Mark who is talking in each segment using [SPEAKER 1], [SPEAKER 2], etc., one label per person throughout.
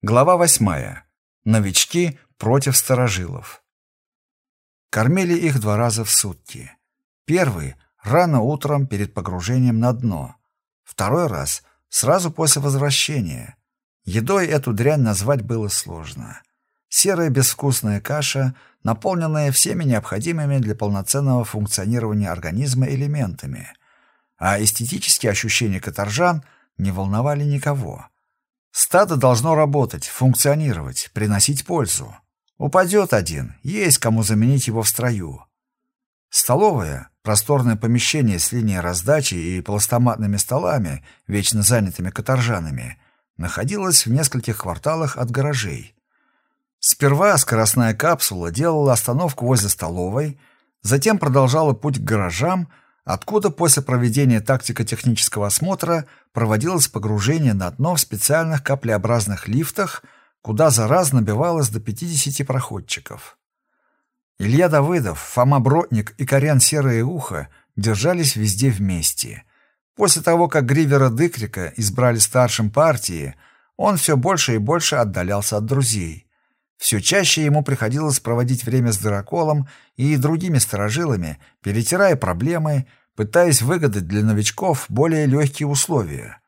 [SPEAKER 1] Глава восьмая. Новички против старожилов. Кормили их два раза в сутки. Первый — рано утром перед погружением на дно. Второй раз — сразу после возвращения. Едой эту дрянь назвать было сложно. Серая безвкусная каша, наполненная всеми необходимыми для полноценного функционирования организма элементами. А эстетические ощущения каторжан не волновали никого. Стадо должно работать, функционировать, приносить пользу. Упадет один, есть кому заменить его в строю. Столовая, просторное помещение с линией раздачи и пластоматными столами, вечно занятыми каторжанами, находилась в нескольких кварталах от гаражей. Сперва скоростная капсула делала остановку возле столовой, затем продолжала путь к гаражам, откуда после проведения тактико-технического осмотра проводилось погружение на дно в специальных каплеобразных лифтах, куда за раз набивалось до 50 проходчиков. Илья Давыдов, Фома Бродник и Корян Серое Ухо держались везде вместе. После того, как Гривера Дыкрика избрали старшим партии, он все больше и больше отдалялся от друзей. Все чаще ему приходилось проводить время с Драколом и другими сторожилами, перетирая проблемы, пытаясь выгадать для новичков более легкие условия.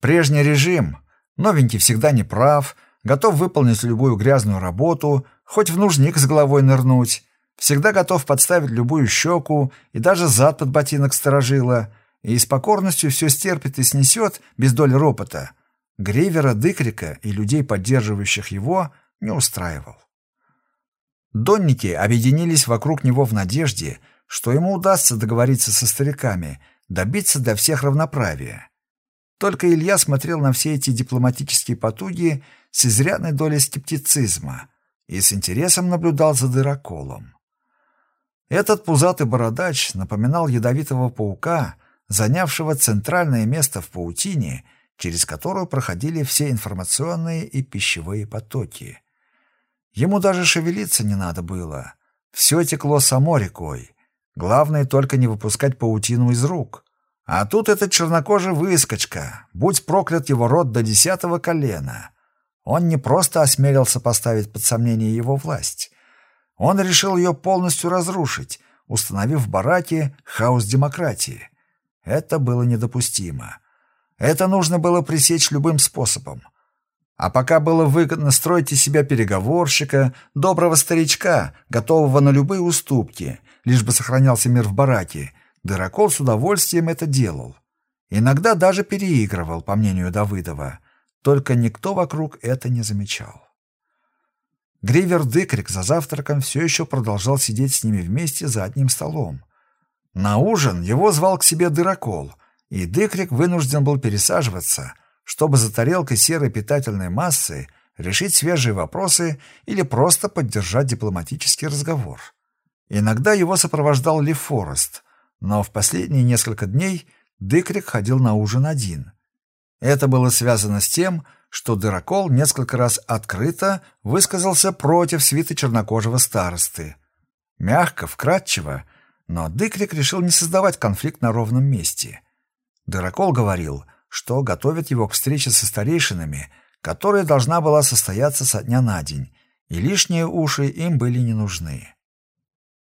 [SPEAKER 1] Прежний режим, новенький всегда не прав, готов выполнить любую грязную работу, хоть в нужник с головой нырнуть, всегда готов подставить любую щеку и даже зад под ботинок сторожила, и с покорностью все стерпит и снесет без доли ропота. Грейвера Дыкрика и людей, поддерживающих его, не устраивал. Донники объединились вокруг него в надежде — что ему удастся договориться со стариками, добиться для всех равноправия. Только Илья смотрел на все эти дипломатические потуги с изрядной долей скептицизма и с интересом наблюдал за дыроколом. Этот пузатый бородач напоминал ядовитого паука, занявшего центральное место в паутине, через которую проходили все информационные и пищевые потоки. Ему даже шевелиться не надо было. Все текло само рекой. Главное только не выпускать паутину из рук. А тут этот чернокожий выскочка, будь проклят его род до десятого колена. Он не просто осмелился поставить под сомнение его власть. Он решил ее полностью разрушить, установив в бараке хаос демократии. Это было недопустимо. Это нужно было пресечь любым способом. А пока было выгодно строить из себя переговорщика, доброго старичка, готового на любые уступки, лишь бы сохранялся мир в бараке, Дырокол с удовольствием это делал. Иногда даже переигрывал, по мнению Давыдова, только никто вокруг это не замечал. Гривер Дыкрик за завтраком все еще продолжал сидеть с ними вместе за одним столом. На ужин его звал к себе Дырокол, и Дыкрик вынужден был пересаживаться, чтобы за тарелкой серой питательной массы решить свежие вопросы или просто поддержать дипломатический разговор. Иногда его сопровождал Ли Форест, но в последние несколько дней Дыкрик ходил на ужин один. Это было связано с тем, что Дырокол несколько раз открыто высказался против свиты чернокожего старосты. Мягко, вкратчиво, но Дыкрик решил не создавать конфликт на ровном месте. Дырокол говорил, что готовит его к встрече со старейшинами, которая должна была состояться со дня на день, и лишние уши им были не нужны.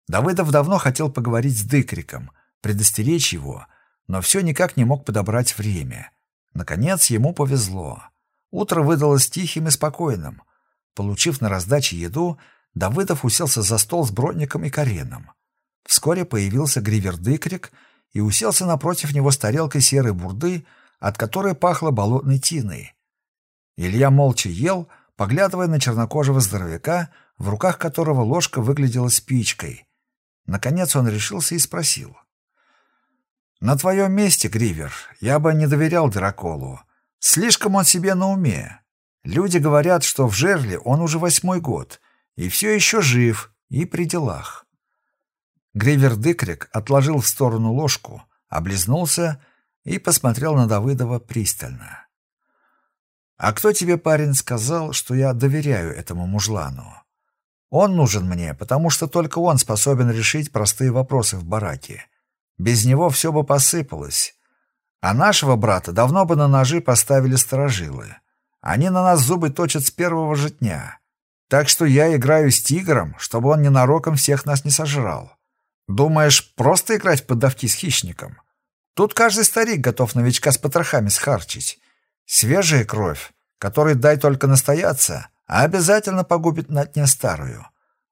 [SPEAKER 1] Давыдов давно хотел поговорить с Дыкриком, предостеречь его, но все никак не мог подобрать время. Наконец ему повезло. Утро выдалось тихим и спокойным. Получив на раздаче еду, Давыдов уселся за стол с Бродником и Кареном. Вскоре появился Гривер Дыкрик и уселся напротив него с тарелкой серой бурды, от которой пахло болотной тиной. Илья молча ел, поглядывая на чернокожего здоровяка, в руках которого ложка выглядела спичкой, Наконец он решился и спросил. «На твоем месте, Гривер, я бы не доверял Драколу. Слишком он себе на уме. Люди говорят, что в жерле он уже восьмой год, и все еще жив, и при делах». Гривер Дыкрик отложил в сторону ложку, облизнулся и посмотрел на Давыдова пристально. «А кто тебе, парень, сказал, что я доверяю этому мужлану?» Он нужен мне, потому что только он способен решить простые вопросы в бараке. Без него все бы посыпалось. А нашего брата давно бы на ножи поставили сторожилы. Они на нас зубы точат с первого же дня. Так что я играю с тигром, чтобы он ненароком всех нас не сожрал. Думаешь, просто играть в поддавки с хищником? Тут каждый старик готов новичка с потрохами схарчить. Свежая кровь, которой дай только настояться, а обязательно погубит на дне старую.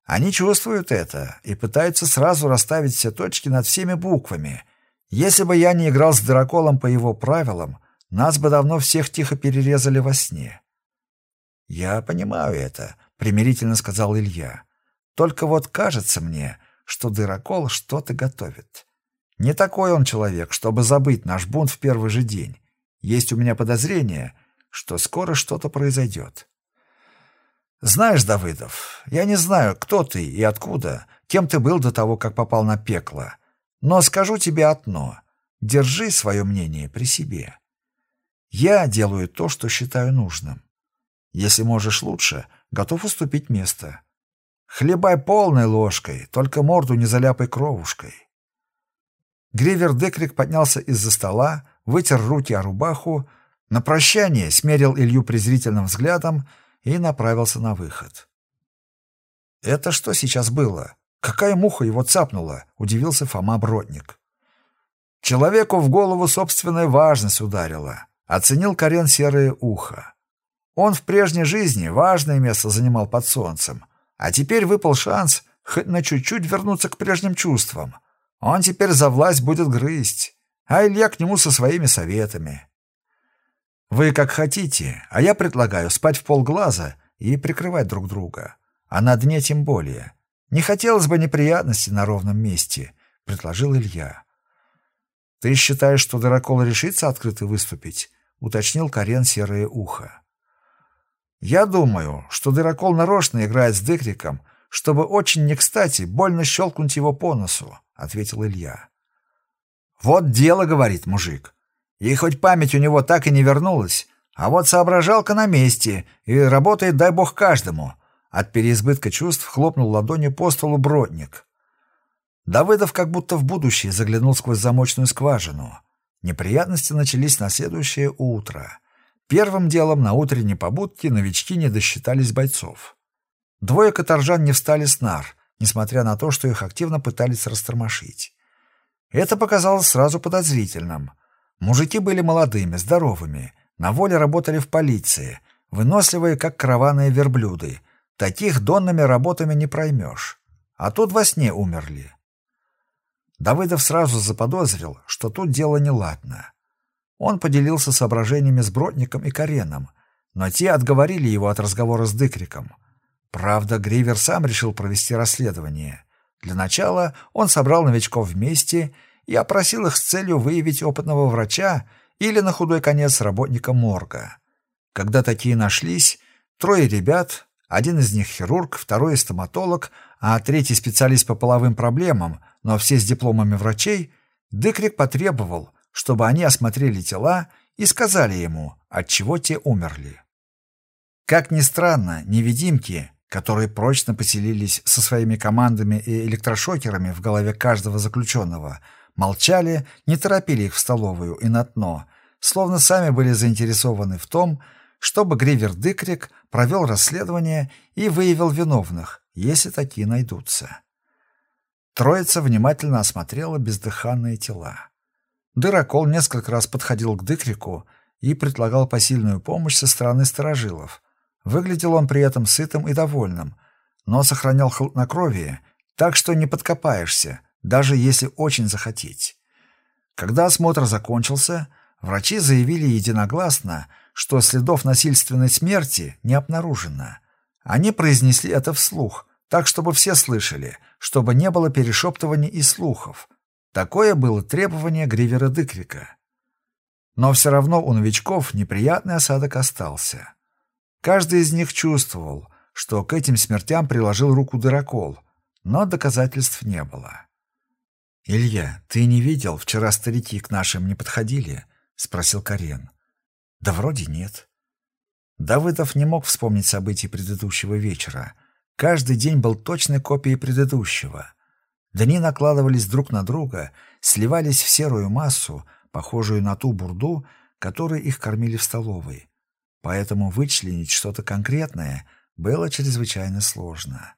[SPEAKER 1] Они чувствуют это и пытаются сразу расставить все точки над всеми буквами. Если бы я не играл с драколом по его правилам, нас бы давно всех тихо перерезали во сне. «Я понимаю это», — примирительно сказал Илья. «Только вот кажется мне, что дырокол что-то готовит. Не такой он человек, чтобы забыть наш бунт в первый же день. Есть у меня подозрение, что скоро что-то произойдет». «Знаешь, Давыдов, я не знаю, кто ты и откуда, кем ты был до того, как попал на пекло, но скажу тебе одно — держи свое мнение при себе. Я делаю то, что считаю нужным. Если можешь лучше, готов уступить место. Хлебай полной ложкой, только морду не заляпай кровушкой». Гривер Декрик поднялся из-за стола, вытер руки о рубаху, на прощание смерил Илью презрительным взглядом — и направился на выход. «Это что сейчас было? Какая муха его цапнула?» — удивился Фома Бродник. Человеку в голову собственная важность ударила. Оценил Карен серое ухо. Он в прежней жизни важное место занимал под солнцем, а теперь выпал шанс хоть на чуть-чуть вернуться к прежним чувствам. Он теперь за власть будет грызть, а Илья к нему со своими советами. Вы как хотите, а я предлагаю спать в полглаза и прикрывать друг друга. А на дне тем более. Не хотелось бы неприятностей на ровном месте, — предложил Илья. Ты считаешь, что Дракол решится открыто выступить? — уточнил Карен серое ухо. Я думаю, что Дракол нарочно играет с Декриком, чтобы очень не кстати больно щелкнуть его по носу, — ответил Илья. «Вот дело, — говорит мужик. И хоть память у него так и не вернулась, а вот соображалка на месте и работает, дай бог, каждому. От переизбытка чувств хлопнул ладонью по столу бродник. Давыдов как будто в будущее заглянул сквозь замочную скважину. Неприятности начались на следующее утро. Первым делом на утренней побудке новички не досчитались бойцов. Двое каторжан не встали с нар, несмотря на то, что их активно пытались растормошить. Это показалось сразу подозрительным — Мужики были молодыми, здоровыми, на воле работали в полиции, выносливые, как караванные верблюды. Таких донными работами не проймешь. А тут во сне умерли. Давыдов сразу заподозрил, что тут дело неладно. Он поделился соображениями с Бродником и Кареном, но те отговорили его от разговора с Дыкриком. Правда, Гривер сам решил провести расследование. Для начала он собрал новичков вместе и опросил их с целью выявить опытного врача или, на худой конец, работника морга. Когда такие нашлись, трое ребят, один из них хирург, второй стоматолог, а третий специалист по половым проблемам, но все с дипломами врачей, Дыкрик потребовал, чтобы они осмотрели тела и сказали ему, от чего те умерли. Как ни странно, невидимки, которые прочно поселились со своими командами и электрошокерами в голове каждого заключенного, молчали, не торопили их в столовую и на дно, словно сами были заинтересованы в том, чтобы Гривер Дыкрик провел расследование и выявил виновных, если такие найдутся. Троица внимательно осмотрела бездыханные тела. Дырокол несколько раз подходил к Дыкрику и предлагал посильную помощь со стороны сторожилов. Выглядел он при этом сытым и довольным, но сохранял хладнокровие, так что не подкопаешься, даже если очень захотеть. Когда осмотр закончился, врачи заявили единогласно, что следов насильственной смерти не обнаружено. Они произнесли это вслух, так чтобы все слышали, чтобы не было перешептываний и слухов. Такое было требование Гривера Дыкрика. Но все равно у новичков неприятный осадок остался. Каждый из них чувствовал, что к этим смертям приложил руку дырокол, но доказательств не было. «Илья, ты не видел, вчера старики к нашим не подходили?» — спросил Карен. «Да вроде нет». Давыдов не мог вспомнить события предыдущего вечера. Каждый день был точной копией предыдущего. Дни накладывались друг на друга, сливались в серую массу, похожую на ту бурду, которой их кормили в столовой. поэтому вычленить что-то конкретное было чрезвычайно сложно.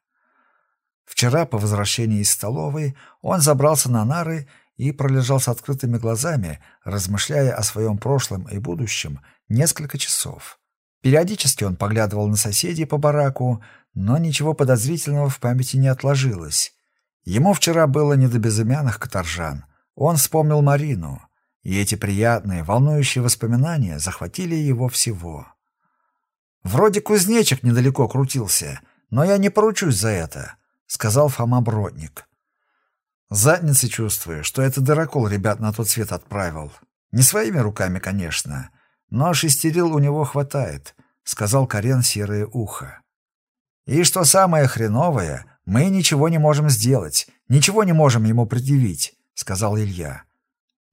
[SPEAKER 1] Вчера по возвращении из столовой он забрался на нары и пролежал с открытыми глазами, размышляя о своем прошлом и будущем несколько часов. Периодически он поглядывал на соседей по бараку, но ничего подозрительного в памяти не отложилось. Ему вчера было не до безымянных каторжан. Он вспомнил Марину, и эти приятные, волнующие воспоминания захватили его всего. «Вроде кузнечик недалеко крутился, но я не поручусь за это», — сказал Фома Бродник. Задницы чувствую, что это дырокол ребят на тот свет отправил. Не своими руками, конечно, но шестерил у него хватает, — сказал Карен серое ухо. И что самое хреновое, мы ничего не можем сделать, ничего не можем ему предъявить, — сказал Илья.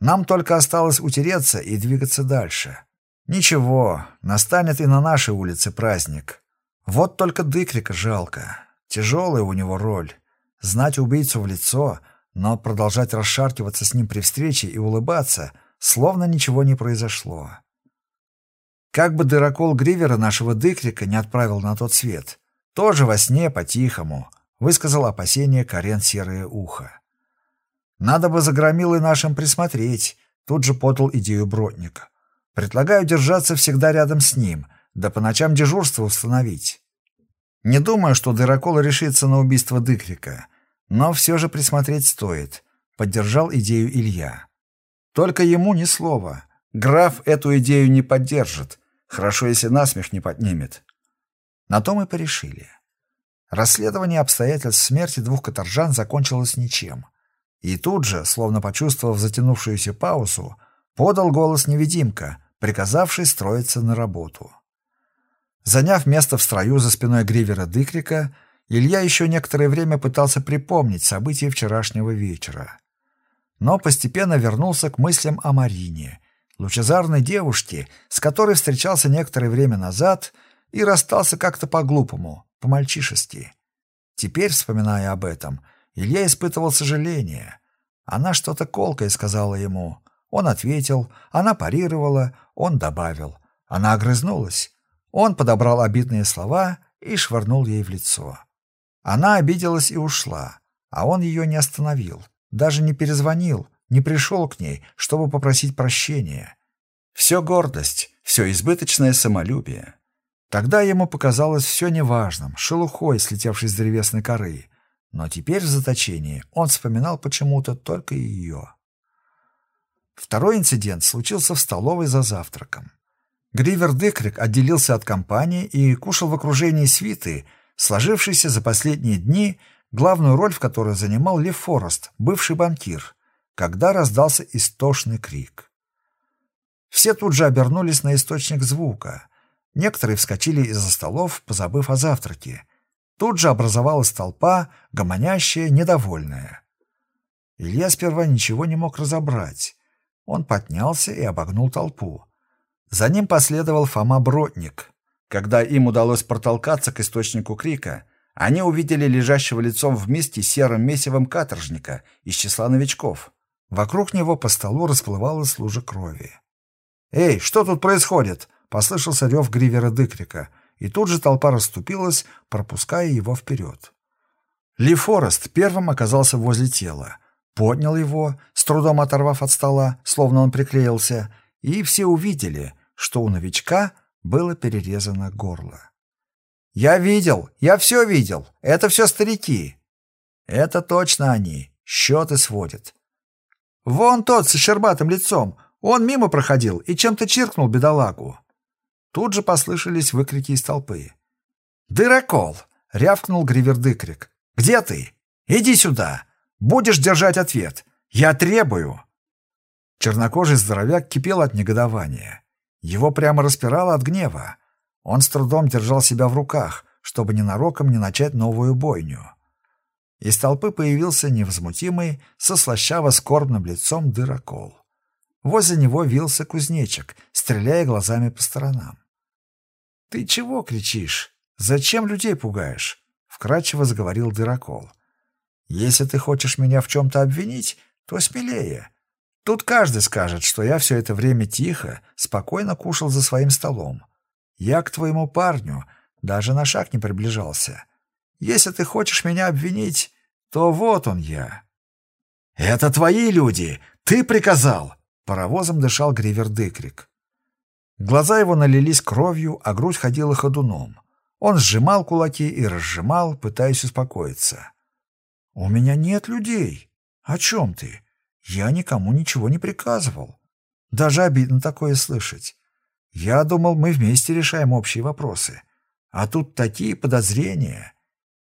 [SPEAKER 1] Нам только осталось утереться и двигаться дальше. Ничего, настанет и на нашей улице праздник. Вот только Дыкрика жалко. Тяжелая у него роль. Знать убийцу в лицо — но продолжать расшаркиваться с ним при встрече и улыбаться, словно ничего не произошло. Как бы дырокол Гривера нашего Дыкрика не отправил на тот свет, тоже во сне по-тихому, высказал опасение Карен Серое Ухо. Надо бы за громилой нашим присмотреть, тут же подал идею Бродник. Предлагаю держаться всегда рядом с ним, да по ночам дежурство установить. Не думаю, что дырокол решится на убийство Дыкрика, но все же присмотреть стоит, поддержал идею Илья. Только ему ни слова. Граф эту идею не поддержит. Хорошо, если насмех не поднимет. На то мы порешили. Расследование обстоятельств смерти двух каторжан закончилось ничем. И тут же, словно почувствовав затянувшуюся паузу, подал голос невидимка, приказавший строиться на работу. Заняв место в строю за спиной Гривера Дыкрика, Илья еще некоторое время пытался припомнить события вчерашнего вечера. Но постепенно вернулся к мыслям о Марине, лучезарной девушке, с которой встречался некоторое время назад и расстался как-то по-глупому, по-мальчишески. Теперь, вспоминая об этом, Илья испытывал сожаление. Она что-то колкое сказала ему. Он ответил, она парировала, он добавил. Она огрызнулась. Он подобрал обидные слова и швырнул ей в лицо. Она обиделась и ушла, а он ее не остановил, даже не перезвонил, не пришел к ней, чтобы попросить прощения. Все гордость, все избыточное самолюбие. Тогда ему показалось все неважным, шелухой, слетевшей с древесной коры. Но теперь в заточении он вспоминал почему-то только ее. Второй инцидент случился в столовой за завтраком. Гривер Декрик отделился от компании и кушал в окружении свиты, сложившийся за последние дни, главную роль в которой занимал Лев Форест, бывший банкир, когда раздался истошный крик. Все тут же обернулись на источник звука. Некоторые вскочили из-за столов, позабыв о завтраке. Тут же образовалась толпа, гомонящая, недовольная. Илья сперва ничего не мог разобрать. Он поднялся и обогнул толпу. За ним последовал Фома Бродник, когда им удалось протолкаться к источнику крика, они увидели лежащего лицом вместе серым месивом каторжника из числа новичков. Вокруг него по столу расплывалась лужа крови. «Эй, что тут происходит?» — послышался рев Гривера Дыкрика, и тут же толпа расступилась, пропуская его вперед. Ли Форест первым оказался возле тела, поднял его, с трудом оторвав от стола, словно он приклеился, и все увидели, что у новичка было перерезано горло. «Я видел! Я все видел! Это все старики!» «Это точно они! Счеты сводят!» «Вон тот с щербатым лицом! Он мимо проходил и чем-то чиркнул бедолагу!» Тут же послышались выкрики из толпы. «Дырокол!» — рявкнул Гривердыкрик. «Где ты? Иди сюда! Будешь держать ответ! Я требую!» Чернокожий здоровяк кипел от негодования. Его прямо распирало от гнева. Он с трудом держал себя в руках, чтобы ненароком не начать новую бойню. Из толпы появился невозмутимый, со слащаво-скорбным лицом дырокол. Возле него вился кузнечик, стреляя глазами по сторонам. — Ты чего кричишь? Зачем людей пугаешь? — вкратчиво заговорил дырокол. — Если ты хочешь меня в чем-то обвинить, то смелее. Тут каждый скажет, что я все это время тихо, спокойно кушал за своим столом. Я к твоему парню даже на шаг не приближался. Если ты хочешь меня обвинить, то вот он я». «Это твои люди! Ты приказал!» Паровозом дышал Гривер Декрик. Глаза его налились кровью, а грудь ходила ходуном. Он сжимал кулаки и разжимал, пытаясь успокоиться. «У меня нет людей. О чем ты? Я никому ничего не приказывал. Даже обидно такое слышать. Я думал, мы вместе решаем общие вопросы. А тут такие подозрения.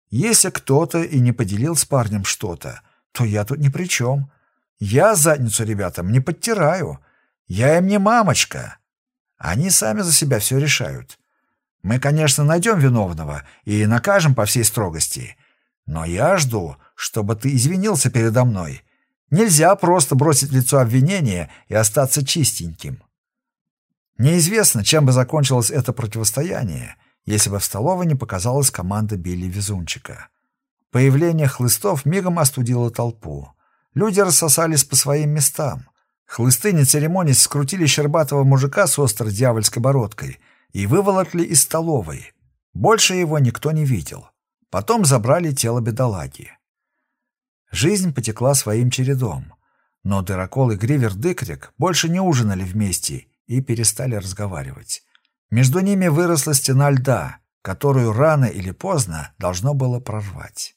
[SPEAKER 1] Если кто-то и не поделил с парнем что-то, то я тут ни при чем. Я задницу ребятам не подтираю. Я им не мамочка. Они сами за себя все решают. Мы, конечно, найдем виновного и накажем по всей строгости. Но я жду, чтобы ты извинился передо мной. Нельзя просто бросить в лицо обвинения и остаться чистеньким. Неизвестно, чем бы закончилось это противостояние, если бы в столовой не показалась команда Билли Везунчика. Появление хлыстов мигом остудило толпу. Люди рассосались по своим местам. Хлысты, не церемонясь, скрутили щербатого мужика с острой дьявольской бородкой и выволокли из столовой. Больше его никто не видел. Потом забрали тело бедолаги. Жизнь потекла своим чередом. Но Дырокол и Гривер Дыкрик больше не ужинали вместе и перестали разговаривать. Между ними выросла стена льда, которую рано или поздно должно было прорвать.